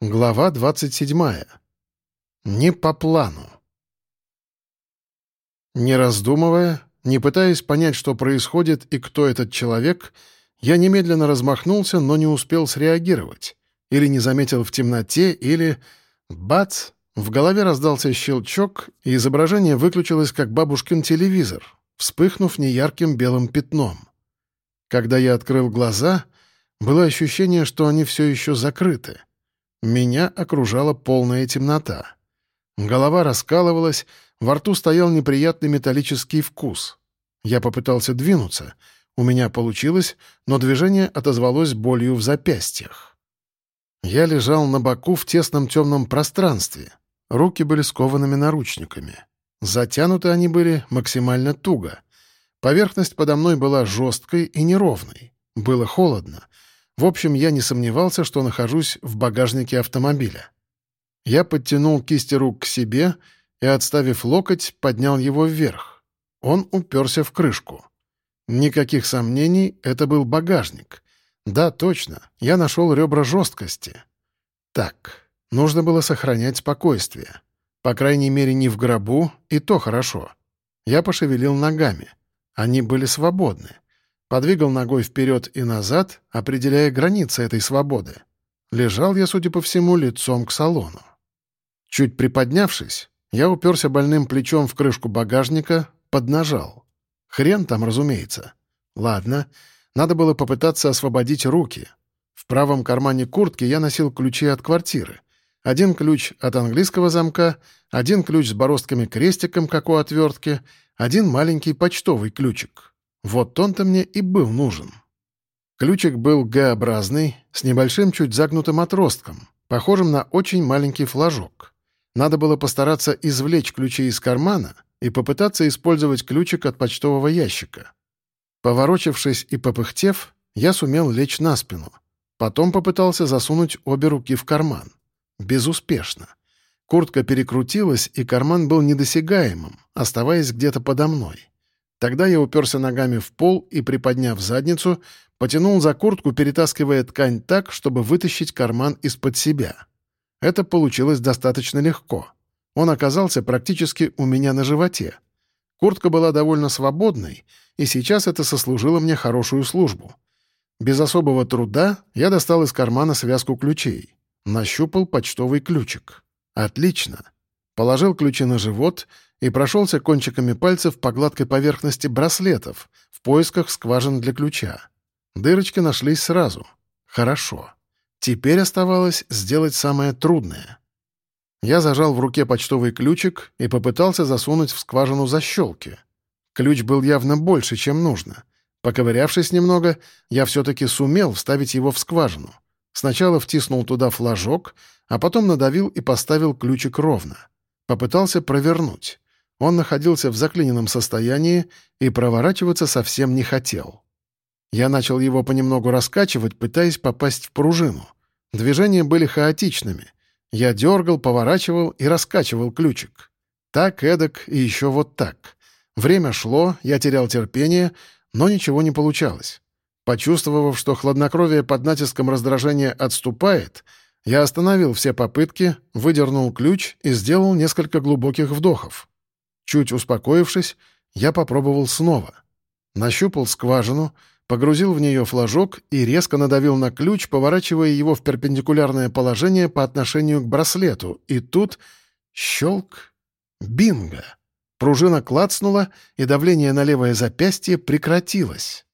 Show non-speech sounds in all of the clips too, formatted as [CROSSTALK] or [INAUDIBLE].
Глава 27. Не по плану. Не раздумывая, не пытаясь понять, что происходит и кто этот человек, я немедленно размахнулся, но не успел среагировать. Или не заметил в темноте, или... Бац! В голове раздался щелчок, и изображение выключилось, как бабушкин телевизор, вспыхнув неярким белым пятном. Когда я открыл глаза, было ощущение, что они все еще закрыты — меня окружала полная темнота. Голова раскалывалась, во рту стоял неприятный металлический вкус. Я попытался двинуться. У меня получилось, но движение отозвалось болью в запястьях. Я лежал на боку в тесном темном пространстве. Руки были скованными наручниками. Затянуты они были максимально туго. Поверхность подо мной была жесткой и неровной. Было холодно. В общем, я не сомневался, что нахожусь в багажнике автомобиля. Я подтянул кисти рук к себе и, отставив локоть, поднял его вверх. Он уперся в крышку. Никаких сомнений, это был багажник. Да, точно, я нашел ребра жесткости. Так, нужно было сохранять спокойствие. По крайней мере, не в гробу, и то хорошо. Я пошевелил ногами. Они были свободны. Подвигал ногой вперед и назад, определяя границы этой свободы. Лежал я, судя по всему, лицом к салону. Чуть приподнявшись, я уперся больным плечом в крышку багажника, поднажал. Хрен там, разумеется. Ладно, надо было попытаться освободить руки. В правом кармане куртки я носил ключи от квартиры. Один ключ от английского замка, один ключ с бороздками-крестиком, как у отвертки, один маленький почтовый ключик. Вот он-то мне и был нужен. Ключик был Г-образный, с небольшим чуть загнутым отростком, похожим на очень маленький флажок. Надо было постараться извлечь ключи из кармана и попытаться использовать ключик от почтового ящика. Поворочившись и попыхтев, я сумел лечь на спину. Потом попытался засунуть обе руки в карман. Безуспешно. Куртка перекрутилась, и карман был недосягаемым, оставаясь где-то подо мной. Тогда я уперся ногами в пол и, приподняв задницу, потянул за куртку, перетаскивая ткань так, чтобы вытащить карман из-под себя. Это получилось достаточно легко. Он оказался практически у меня на животе. Куртка была довольно свободной, и сейчас это сослужило мне хорошую службу. Без особого труда я достал из кармана связку ключей. Нащупал почтовый ключик. Отлично. Положил ключи на живот и прошелся кончиками пальцев по гладкой поверхности браслетов в поисках скважин для ключа. Дырочки нашлись сразу. Хорошо. Теперь оставалось сделать самое трудное. Я зажал в руке почтовый ключик и попытался засунуть в скважину защелки. Ключ был явно больше, чем нужно. Поковырявшись немного, я все-таки сумел вставить его в скважину. Сначала втиснул туда флажок, а потом надавил и поставил ключик ровно. Попытался провернуть. Он находился в заклиненном состоянии и проворачиваться совсем не хотел. Я начал его понемногу раскачивать, пытаясь попасть в пружину. Движения были хаотичными. Я дергал, поворачивал и раскачивал ключик. Так, эдак и еще вот так. Время шло, я терял терпение, но ничего не получалось. Почувствовав, что хладнокровие под натиском раздражения отступает, я остановил все попытки, выдернул ключ и сделал несколько глубоких вдохов. Чуть успокоившись, я попробовал снова. Нащупал скважину, погрузил в нее флажок и резко надавил на ключ, поворачивая его в перпендикулярное положение по отношению к браслету. И тут щелк. Бинго! Пружина клацнула, и давление на левое запястье прекратилось.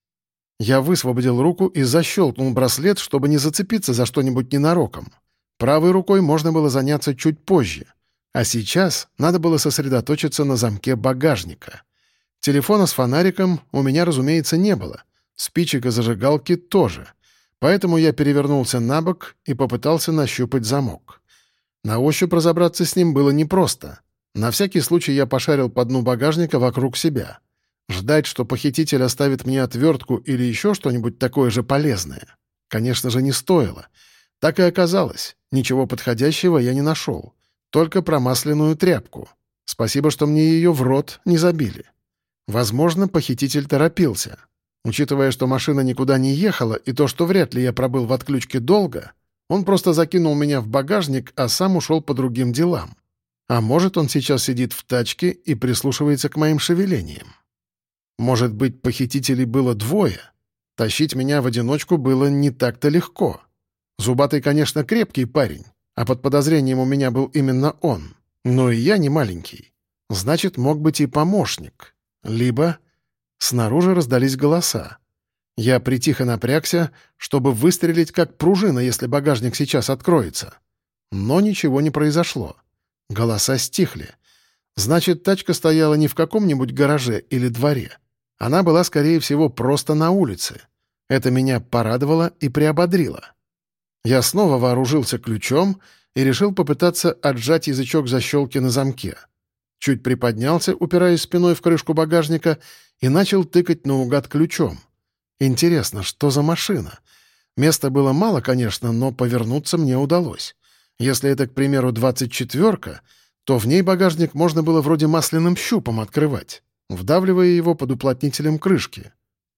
Я высвободил руку и защелкнул браслет, чтобы не зацепиться за что-нибудь ненароком. Правой рукой можно было заняться чуть позже. А сейчас надо было сосредоточиться на замке багажника. Телефона с фонариком у меня, разумеется, не было. Спичек и зажигалки тоже. Поэтому я перевернулся на бок и попытался нащупать замок. На ощупь разобраться с ним было непросто. На всякий случай я пошарил по дну багажника вокруг себя — Ждать, что похититель оставит мне отвертку или еще что-нибудь такое же полезное, конечно же, не стоило. Так и оказалось. Ничего подходящего я не нашел. Только промасленную тряпку. Спасибо, что мне ее в рот не забили. Возможно, похититель торопился. Учитывая, что машина никуда не ехала, и то, что вряд ли я пробыл в отключке долго, Он просто закинул меня в багажник, а сам ушел по другим делам. А может, он сейчас сидит в тачке и прислушивается к моим шевелениям. Может быть, похитителей было двое? Тащить меня в одиночку было не так-то легко. Зубатый, конечно, крепкий парень, а под подозрением у меня был именно он. Но и я не маленький. Значит, мог быть и помощник. Либо... Снаружи раздались голоса. Я притихо напрягся, чтобы выстрелить как пружина, если багажник сейчас откроется. Но ничего не произошло. Голоса стихли. Значит, тачка стояла не в каком-нибудь гараже или дворе. Она была, скорее всего, просто на улице. Это меня порадовало и приободрило. Я снова вооружился ключом и решил попытаться отжать язычок защелки на замке. Чуть приподнялся, упираясь спиной в крышку багажника, и начал тыкать наугад ключом. Интересно, что за машина? Места было мало, конечно, но повернуться мне удалось. Если это, к примеру, двадцать четверка, то в ней багажник можно было вроде масляным щупом открывать, вдавливая его под уплотнителем крышки.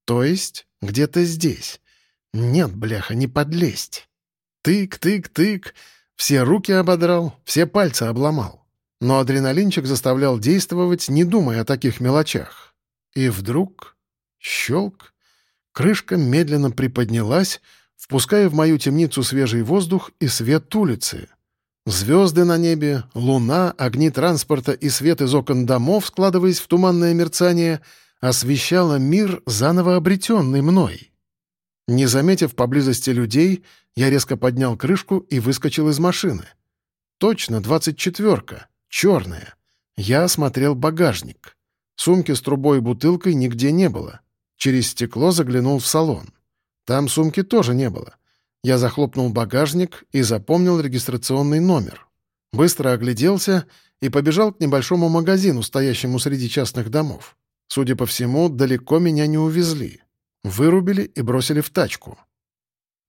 То есть где-то здесь. Нет, бляха, не подлезть. Тык-тык-тык. Все руки ободрал, все пальцы обломал. Но адреналинчик заставлял действовать, не думая о таких мелочах. И вдруг... Щелк. Крышка медленно приподнялась, впуская в мою темницу свежий воздух и свет улицы. Звезды на небе, луна, огни транспорта и свет из окон домов, складываясь в туманное мерцание, освещала мир, заново обретенный мной. Не заметив поблизости людей, я резко поднял крышку и выскочил из машины. Точно, двадцать четверка, черная. Я осмотрел багажник. Сумки с трубой и бутылкой нигде не было. Через стекло заглянул в салон. Там сумки тоже не было. Я захлопнул багажник и запомнил регистрационный номер. Быстро огляделся и побежал к небольшому магазину, стоящему среди частных домов. Судя по всему, далеко меня не увезли. Вырубили и бросили в тачку.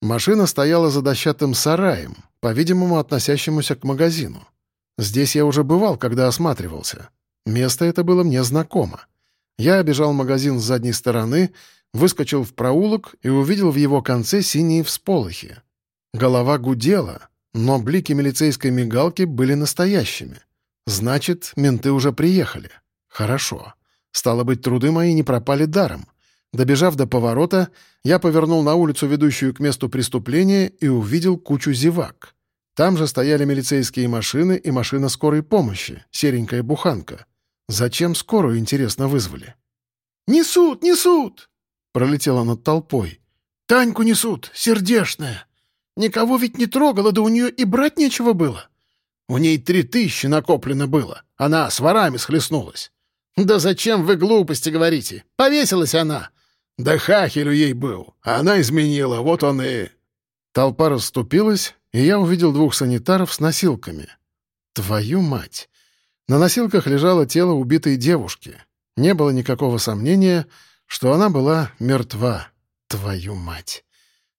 Машина стояла за дощатым сараем, по-видимому, относящемуся к магазину. Здесь я уже бывал, когда осматривался. Место это было мне знакомо. Я обежал магазин с задней стороны, выскочил в проулок и увидел в его конце синие всполохи. Голова гудела, но блики милицейской мигалки были настоящими. Значит, менты уже приехали. Хорошо. Стало быть, труды мои не пропали даром. Добежав до поворота, я повернул на улицу, ведущую к месту преступления, и увидел кучу зевак. Там же стояли милицейские машины и машина скорой помощи, серенькая буханка. Зачем скорую, интересно, вызвали? «Несут, несут!» — пролетела над толпой. «Таньку несут, сердешная. Никого ведь не трогала, да у нее и брать нечего было. У ней три тысячи накоплено было. Она с ворами схлестнулась. «Да зачем вы глупости говорите? Повесилась она!» Да хахелю ей был, а она изменила, вот он и...» Толпа расступилась, и я увидел двух санитаров с носилками. «Твою мать!» На носилках лежало тело убитой девушки. Не было никакого сомнения, что она была мертва. Твою мать!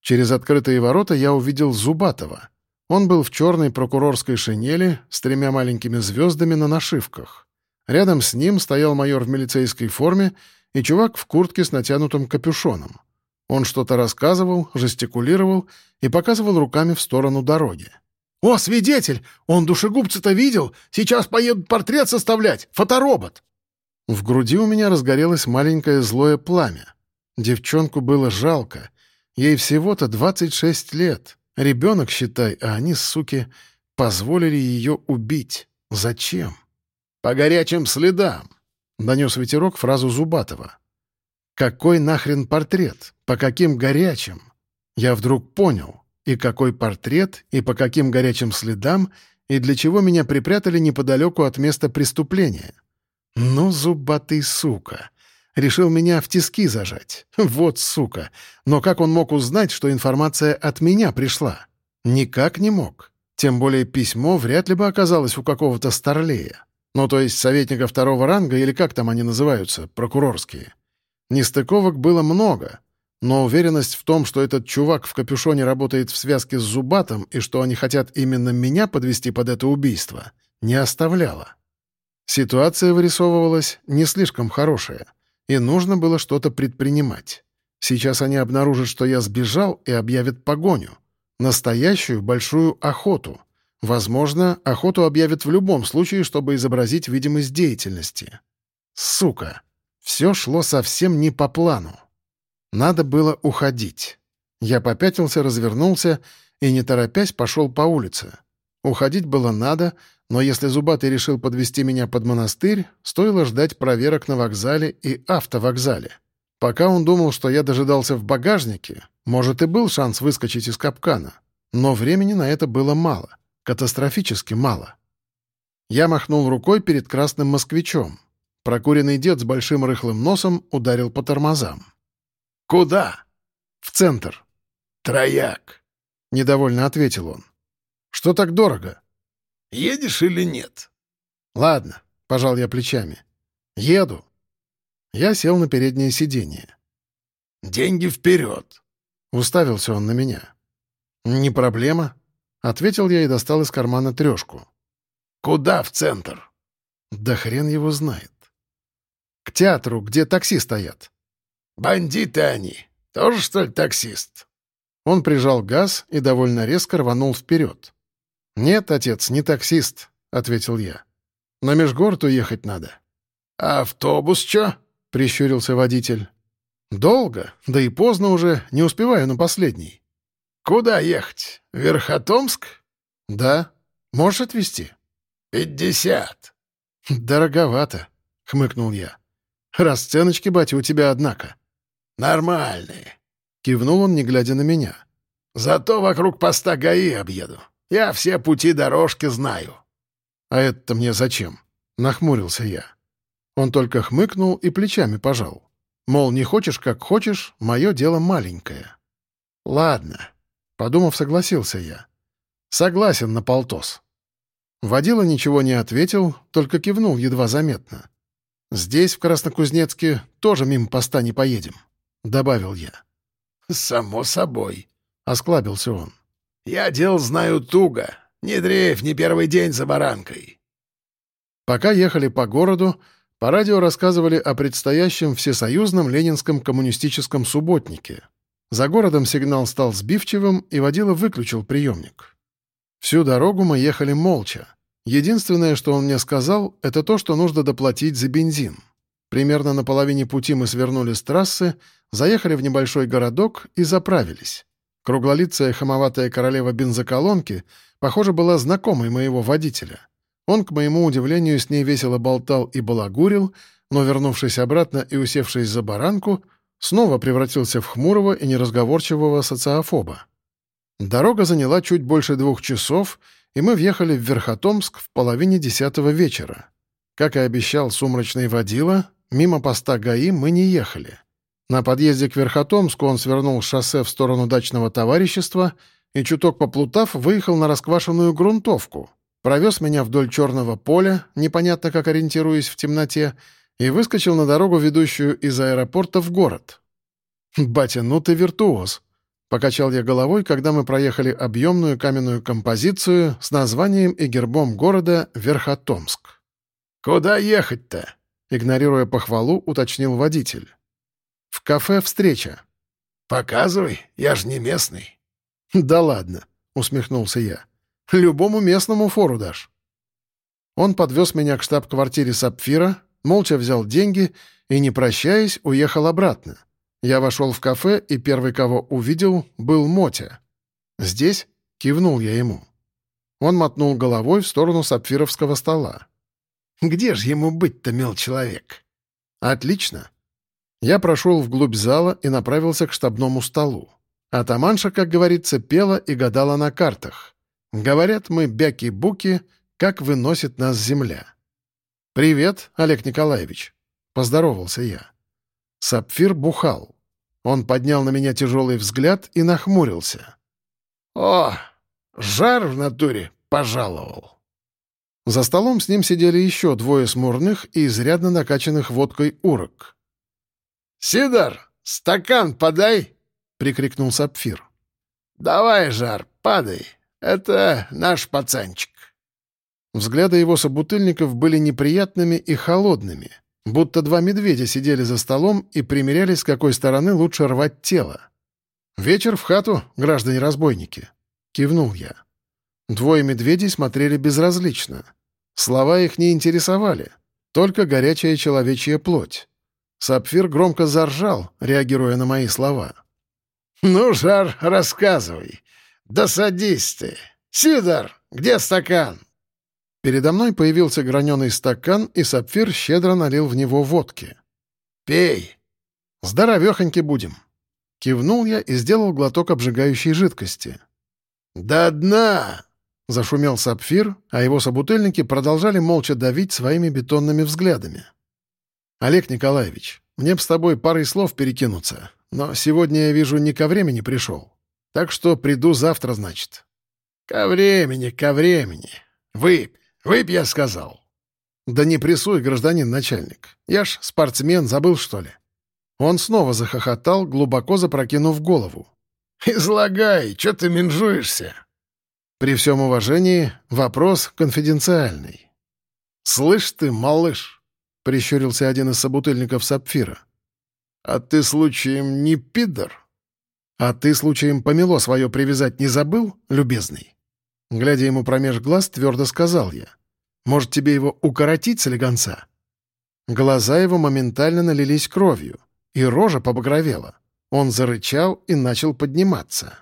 Через открытые ворота я увидел Зубатова. Он был в черной прокурорской шинели с тремя маленькими звездами на нашивках. Рядом с ним стоял майор в милицейской форме и чувак в куртке с натянутым капюшоном. Он что-то рассказывал, жестикулировал и показывал руками в сторону дороги. «О, свидетель! Он душегубца-то видел! Сейчас поедут портрет составлять! Фоторобот!» В груди у меня разгорелось маленькое злое пламя. Девчонку было жалко. Ей всего-то 26 лет. Ребенок, считай, а они, суки, позволили ее убить. Зачем? «По горячим следам!» — донес ветерок фразу Зубатова. «Какой нахрен портрет? По каким горячим?» Я вдруг понял, и какой портрет, и по каким горячим следам, и для чего меня припрятали неподалеку от места преступления. Ну, зубатый сука! Решил меня в тиски зажать. Вот сука! Но как он мог узнать, что информация от меня пришла? Никак не мог. Тем более письмо вряд ли бы оказалось у какого-то старлея. Ну, то есть советника второго ранга, или как там они называются, прокурорские. Нестыковок было много, но уверенность в том, что этот чувак в капюшоне работает в связке с Зубатом и что они хотят именно меня подвести под это убийство, не оставляла. Ситуация вырисовывалась не слишком хорошая, и нужно было что-то предпринимать. Сейчас они обнаружат, что я сбежал, и объявят погоню. настоящую большую охоту. Возможно, охоту объявят в любом случае, чтобы изобразить видимость деятельности. Сука! Все шло совсем не по плану. Надо было уходить. Я попятился, развернулся и, не торопясь, пошел по улице. Уходить было надо, но если Зубатый решил подвести меня под монастырь, стоило ждать проверок на вокзале и автовокзале. Пока он думал, что я дожидался в багажнике, может, и был шанс выскочить из капкана. Но времени на это было мало. Катастрофически мало. Я махнул рукой перед красным москвичом. Прокуренный дед с большим рыхлым носом ударил по тормозам. «Куда?» «В центр». «Трояк», — недовольно ответил он. «Что так дорого?» «Едешь или нет?» «Ладно», — пожал я плечами. «Еду». Я сел на переднее сиденье. «Деньги вперед!» — уставился он на меня. «Не проблема», — ответил я и достал из кармана трешку. «Куда в центр?» «Да хрен его знает». «К театру, где такси стоят». «Бандиты они. Тоже, что ли, таксист?» Он прижал газ и довольно резко рванул вперед. «Нет, отец, не таксист», — ответил я. «На межгород уехать надо». «А автобус чё?» — прищурился водитель. «Долго, да и поздно уже, не успеваю на последний». «Куда ехать? Верхотомск?» «Да. Можешь отвезти?» «Пятьдесят». «Дороговато», — хмыкнул я. «Расценочки, батя, у тебя, однако». «Нормальные», — кивнул он, не глядя на меня. «Зато вокруг поста ГАИ объеду. Я все пути дорожки знаю». «А это мне зачем?» — нахмурился я. Он только хмыкнул и плечами пожал. Мол, не хочешь, как хочешь, мое дело маленькое. Ладно. Подумав, согласился я. Согласен на полтос. Водила ничего не ответил, только кивнул едва заметно. «Здесь, в Краснокузнецке, тоже мимо поста не поедем», — добавил я. «Само собой», — осклабился он. «Я дел знаю туго. Не дрейф, не первый день за баранкой». Пока ехали по городу, по радио рассказывали о предстоящем всесоюзном ленинском коммунистическом субботнике. За городом сигнал стал сбивчивым, и водила выключил приемник. Всю дорогу мы ехали молча. Единственное, что он мне сказал, это то, что нужно доплатить за бензин. Примерно на половине пути мы свернули с трассы, заехали в небольшой городок и заправились. Круглолицая хамоватая королева бензоколонки, похоже, была знакомой моего водителя — он, к моему удивлению, с ней весело болтал и балагурил, но, вернувшись обратно и усевшись за баранку, снова превратился в хмурого и неразговорчивого социофоба. Дорога заняла чуть больше двух часов, и мы въехали в Верхотомск в половине десятого вечера. Как и обещал сумрачный водила, мимо поста ГАИ мы не ехали. На подъезде к Верхотомску он свернул шоссе в сторону дачного товарищества и, чуток поплутав, выехал на расквашенную грунтовку, провез меня вдоль черного поля, непонятно как ориентируясь в темноте, и выскочил на дорогу, ведущую из аэропорта в город. «Батя, ну ты виртуоз!» — покачал я головой, когда мы проехали объемную каменную композицию с названием и гербом города Верхотомск. «Куда ехать-то?» — игнорируя похвалу, уточнил водитель. «В кафе встреча». «Показывай, я же не местный». «Да ладно», — усмехнулся я. Любому местному фору дашь». Он подвез меня к штаб-квартире Сапфира, молча взял деньги и, не прощаясь, уехал обратно. Я вошел в кафе, и первый, кого увидел, был Мотя. «Здесь?» — кивнул я ему. Он мотнул головой в сторону сапфировского стола. «Где же ему быть-то, мил человек?» «Отлично». Я прошел вглубь зала и направился к штабному столу. Атаманша, как говорится, пела и гадала на картах. Говорят мы бяки-буки, как выносит нас земля. «Привет, Олег Николаевич», — поздоровался я. Сапфир бухал. Он поднял на меня тяжелый взгляд и нахмурился. «О, жар в натуре пожаловал». За столом с ним сидели еще двое смурных и изрядно накачанных водкой урок. «Сидор, стакан подай!» — прикрикнул Сапфир. «Давай, жар, падай, это наш пацанчик». Взгляды его собутыльников были неприятными и холодными, будто два медведя сидели за столом и примерялись, с какой стороны лучше рвать тело. «Вечер в хату, граждане-разбойники», Кивнул я. Двое медведей смотрели безразлично. Слова их не интересовали, только горячая человечья плоть. Сапфир громко заржал, реагируя на мои слова. «Ну, Жар, рассказывай. Да садись ты. Сидор, где стакан?» Передо мной появился граненый стакан, и Сапфир щедро налил в него водки. «Пей!» «Здоровехоньки будем!» Кивнул я и сделал глоток обжигающей жидкости. «До дна!» — зашумел Сапфир, а его собутыльники продолжали молча давить своими бетонными взглядами. «Олег Николаевич, мне б с тобой парой слов перекинуться, но сегодня, я вижу, не ко времени пришел. Так что приду завтра, значит». «Ко времени, ко времени. Выпь, выпь, я сказал». «Да не прессуй, гражданин начальник. Я ж спортсмен, забыл, что ли?» Он снова захохотал, глубоко запрокинув голову. [LAUGHS] «Излагай, что ты менжуешься?» «При всем уважении, вопрос конфиденциальный». «Слышь ты, малыш!» — прищурился один из собутыльников Сапфира. «А ты, случаем, не пидор?» «А ты, случаем, помело свое привязать не забыл, любезный?» Глядя ему промеж глаз, твердо сказал я. «Может, тебе его укоротить с элегонца?» Глаза его моментально налились кровью, и рожа побагровела. Он зарычал и начал подниматься.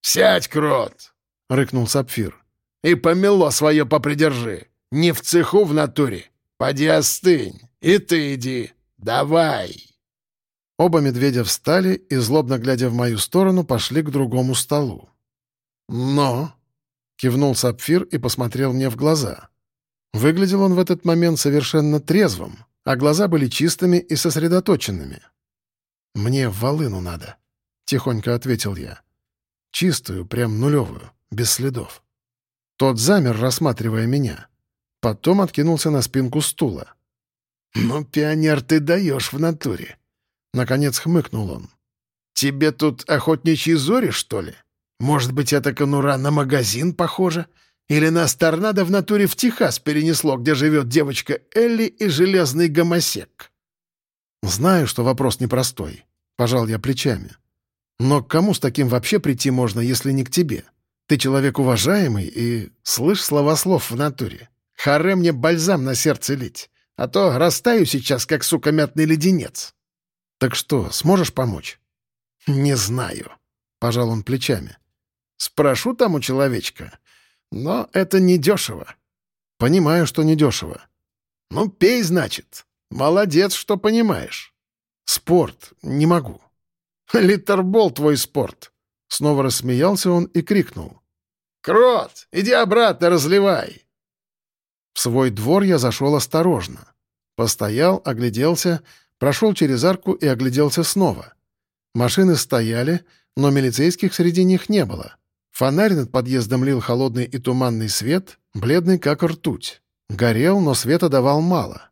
«Сядь, крот!» — рыкнул Сапфир. «И помело свое попридержи. Не в цеху в натуре. Поди остынь. И ты иди. Давай!» Оба медведя встали и, злобно глядя в мою сторону, пошли к другому столу. «Но...» — кивнул Сапфир и посмотрел мне в глаза. Выглядел он в этот момент совершенно трезвым, а глаза были чистыми и сосредоточенными. «Мне в волыну надо», — тихонько ответил я. «Чистую, прям нулевую, без следов». Тот замер, рассматривая меня. Потом откинулся на спинку стула. «Ну, пионер, ты даешь в натуре!» Наконец хмыкнул он. «Тебе тут охотничьи зори, что ли? Может быть, эта конура на магазин похожа? Или нас торнадо в натуре в Техас перенесло, где живет девочка Элли и железный гомосек?» «Знаю, что вопрос непростой», — пожал я плечами. «Но к кому с таким вообще прийти можно, если не к тебе? Ты человек уважаемый и слышь слова слов в натуре. Харе мне бальзам на сердце лить, а то растаю сейчас, как, сука, мятный леденец». «Так что, сможешь помочь?» «Не знаю», — пожал он плечами. «Спрошу там у человечка, но это недешево». «Понимаю, что недешево». «Ну, пей, значит. Молодец, что понимаешь». «Спорт. Не могу». [LAUGHS] «Литербол твой спорт». Снова рассмеялся он и крикнул. «Крот, иди обратно разливай!» В свой двор я зашел осторожно. Постоял, огляделся, прошел через арку и огляделся снова. Машины стояли, но милицейских среди них не было. Фонарь над подъездом лил холодный и туманный свет, бледный как ртуть. Горел, но света давал мало.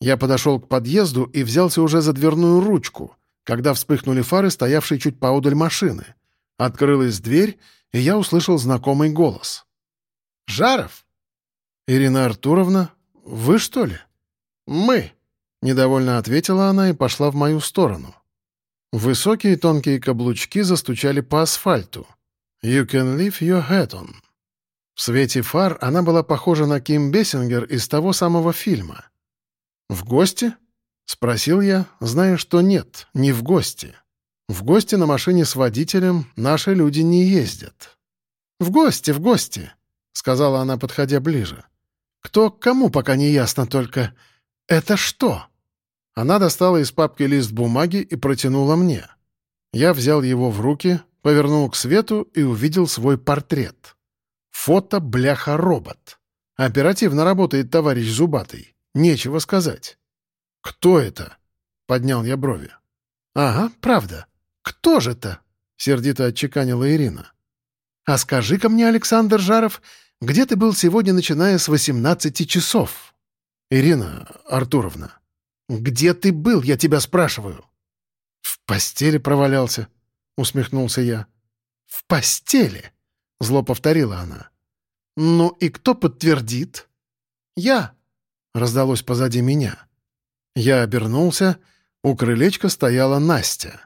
Я подошел к подъезду и взялся уже за дверную ручку, когда вспыхнули фары, стоявшие чуть поодаль машины. Открылась дверь, и я услышал знакомый голос. «Жаров?» «Ирина Артуровна, вы что ли?» «Мы», — недовольно ответила она и пошла в мою сторону. Высокие тонкие каблучки застучали по асфальту. «You can leave your hat on». В свете фар она была похожа на Ким Бессингер из того самого фильма — «В гости?» — спросил я, зная, что нет, не в гости. В гости на машине с водителем наши люди не ездят. «В гости, в гости», — сказала она, подходя ближе. «Кто к кому, пока не ясно, только это что?» Она достала из папки лист бумаги и протянула мне. Я взял его в руки, повернул к свету и увидел свой портрет. Фото бляха-робот. Оперативно работает товарищ Зубатый. Нечего сказать. «Кто это?» — поднял я брови. «Ага, правда. Кто же это?» — сердито отчеканила Ирина. «А скажи-ка мне, Александр Жаров, где ты был сегодня, начиная с 18 часов?» «Ирина Артуровна, где ты был, я тебя спрашиваю?» «В постели провалялся», — усмехнулся я. «В постели?» — зло повторила она. «Ну и кто подтвердит?» «Я», — раздалось позади меня. Я обернулся. У крылечка стояла Настя.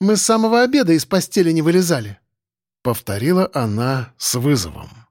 «Мы с самого обеда из постели не вылезали». — повторила она с вызовом.